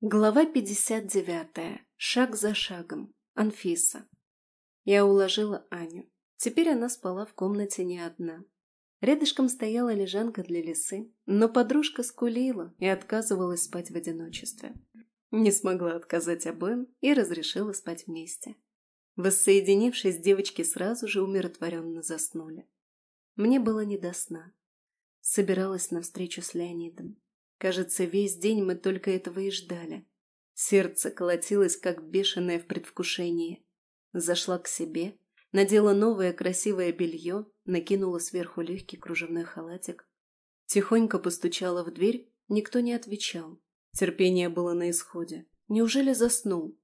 Глава 59. Шаг за шагом. Анфиса. Я уложила Аню. Теперь она спала в комнате не одна. Рядышком стояла лежанка для лисы, но подружка скулила и отказывалась спать в одиночестве. Не смогла отказать обоим и разрешила спать вместе. Воссоединившись, девочки сразу же умиротворенно заснули. Мне было не до сна. Собиралась на встречу с Леонидом. Кажется, весь день мы только этого и ждали. Сердце колотилось, как бешеное в предвкушении. Зашла к себе, надела новое красивое белье, накинула сверху легкий кружевной халатик. Тихонько постучала в дверь, никто не отвечал. Терпение было на исходе. Неужели заснул?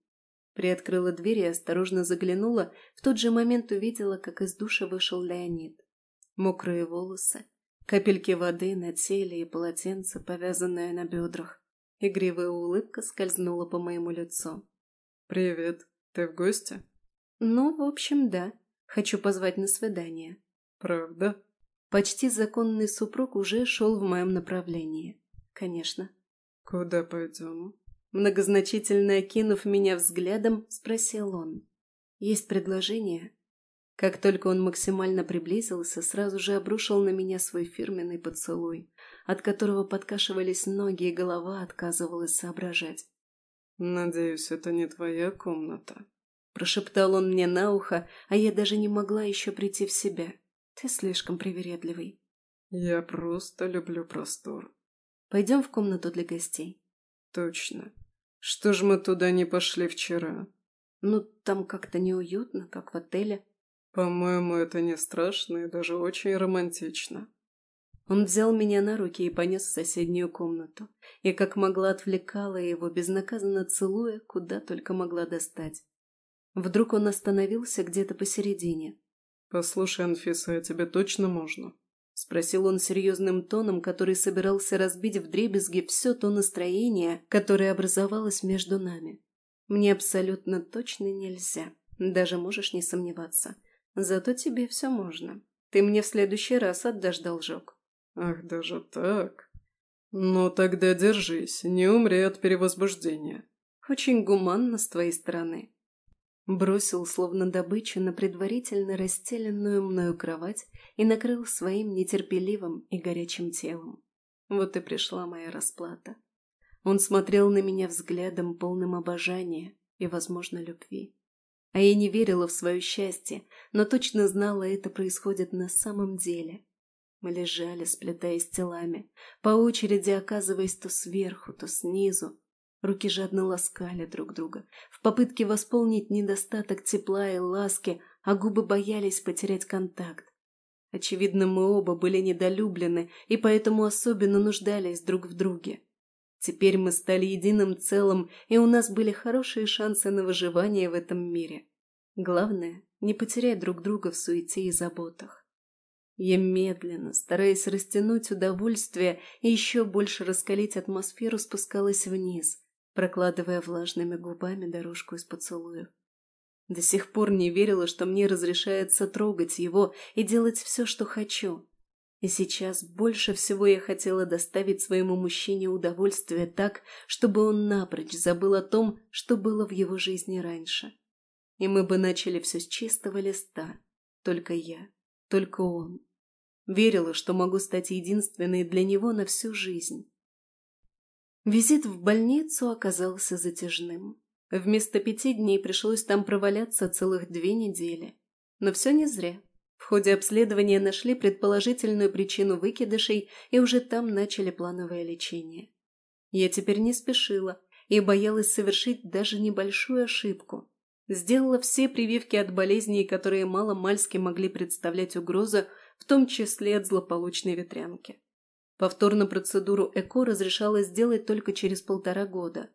Приоткрыла дверь и осторожно заглянула, в тот же момент увидела, как из душа вышел Леонид. Мокрые волосы, Капельки воды на теле и полотенце, повязанное на бедрах. Игривая улыбка скользнула по моему лицу. «Привет. Ты в гости?» «Ну, в общем, да. Хочу позвать на свидание». «Правда?» Почти законный супруг уже шел в моем направлении. «Конечно». «Куда пойдем?» Многозначительно окинув меня взглядом, спросил он. «Есть предложение?» Как только он максимально приблизился, сразу же обрушил на меня свой фирменный поцелуй, от которого подкашивались ноги и голова отказывалась соображать. «Надеюсь, это не твоя комната?» Прошептал он мне на ухо, а я даже не могла еще прийти в себя. Ты слишком привередливый. Я просто люблю простор. Пойдем в комнату для гостей. Точно. Что ж мы туда не пошли вчера? Ну, там как-то неуютно, как в отеле. «По-моему, это не страшно и даже очень романтично». Он взял меня на руки и понес в соседнюю комнату. И как могла отвлекала его, безнаказанно целуя, куда только могла достать. Вдруг он остановился где-то посередине. «Послушай, Анфиса, а тебе точно можно?» Спросил он серьезным тоном, который собирался разбить в дребезги все то настроение, которое образовалось между нами. «Мне абсолютно точно нельзя. Даже можешь не сомневаться. Зато тебе все можно. Ты мне в следующий раз отдашь должок». «Ах, даже так? Ну тогда держись, не умри от перевозбуждения». «Очень гуманно с твоей стороны». Бросил, словно добычу, на предварительно расстеленную мною кровать и накрыл своим нетерпеливым и горячим телом. Вот и пришла моя расплата. Он смотрел на меня взглядом, полным обожания и, возможно, любви. А я не верила в свое счастье, но точно знала, это происходит на самом деле. Мы лежали, сплетаясь телами, по очереди оказываясь то сверху, то снизу. Руки жадно ласкали друг друга, в попытке восполнить недостаток тепла и ласки, а губы боялись потерять контакт. Очевидно, мы оба были недолюблены и поэтому особенно нуждались друг в друге. Теперь мы стали единым целым, и у нас были хорошие шансы на выживание в этом мире. Главное – не потерять друг друга в суете и заботах. Я медленно, стараясь растянуть удовольствие и еще больше раскалить атмосферу, спускалась вниз, прокладывая влажными губами дорожку из поцелуев. До сих пор не верила, что мне разрешается трогать его и делать все, что хочу. И сейчас больше всего я хотела доставить своему мужчине удовольствие так, чтобы он напрочь забыл о том, что было в его жизни раньше. И мы бы начали все с чистого листа. Только я, только он. Верила, что могу стать единственной для него на всю жизнь. Визит в больницу оказался затяжным. Вместо пяти дней пришлось там проваляться целых две недели. Но все не зря. В ходе обследования нашли предположительную причину выкидышей и уже там начали плановое лечение. Я теперь не спешила и боялась совершить даже небольшую ошибку. Сделала все прививки от болезней, которые мало-мальски могли представлять угрозу, в том числе от злополучной ветрянки. Повторно процедуру ЭКО разрешалось сделать только через полтора года.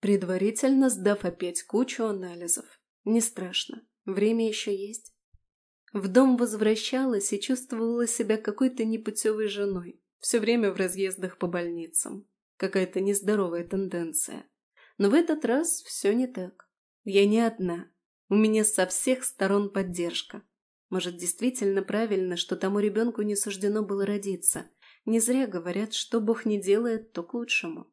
Предварительно сдав опять кучу анализов. Не страшно, время еще есть. В дом возвращалась и чувствовала себя какой-то непутевой женой. Все время в разъездах по больницам. Какая-то нездоровая тенденция. Но в этот раз все не так. Я не одна. У меня со всех сторон поддержка. Может, действительно правильно, что тому ребенку не суждено было родиться. Не зря говорят, что Бог не делает, то к лучшему.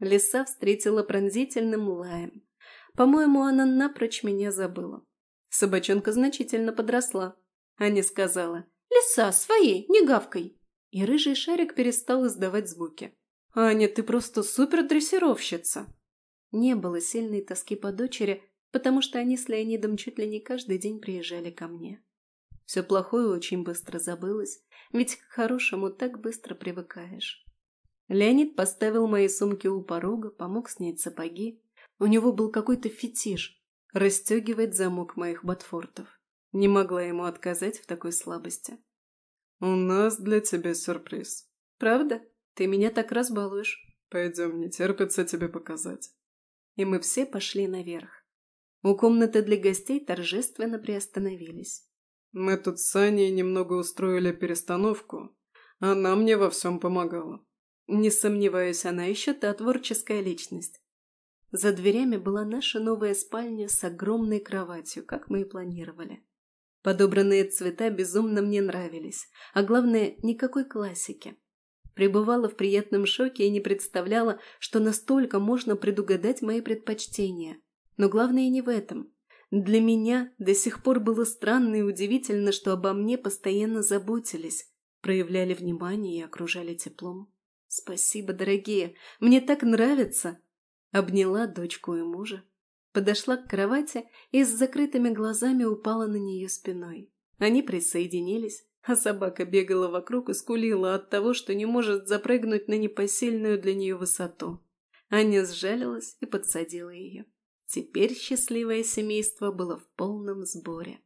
Лиса встретила пронзительным лаем. По-моему, она напрочь меня забыла. Собачонка значительно подросла. Аня сказала «Лиса, своей, не гавкой!» И рыжий шарик перестал издавать звуки. «Аня, ты просто супер-дрессировщица!» Не было сильной тоски по дочери, потому что они с Леонидом чуть ли не каждый день приезжали ко мне. Все плохое очень быстро забылось, ведь к хорошему так быстро привыкаешь. Леонид поставил мои сумки у порога, помог снять сапоги. У него был какой-то фетиш – расстегивать замок моих ботфортов. Не могла ему отказать в такой слабости. «У нас для тебя сюрприз». «Правда? Ты меня так разбалуешь». «Пойдем, не терпится тебе показать». И мы все пошли наверх. У комнаты для гостей торжественно приостановились. «Мы тут с Аней немного устроили перестановку. Она мне во всем помогала». Не сомневаюсь, она еще та творческая личность. За дверями была наша новая спальня с огромной кроватью, как мы и планировали. Подобранные цвета безумно мне нравились, а главное, никакой классики. Пребывала в приятном шоке и не представляла, что настолько можно предугадать мои предпочтения. Но главное не в этом. Для меня до сих пор было странно и удивительно, что обо мне постоянно заботились, проявляли внимание и окружали теплом. Спасибо, дорогие, мне так нравится. Обняла дочку и мужа, подошла к кровати и с закрытыми глазами упала на нее спиной. Они присоединились, а собака бегала вокруг и скулила от того, что не может запрыгнуть на непосильную для нее высоту. Аня сжалилась и подсадила ее. Теперь счастливое семейство было в полном сборе.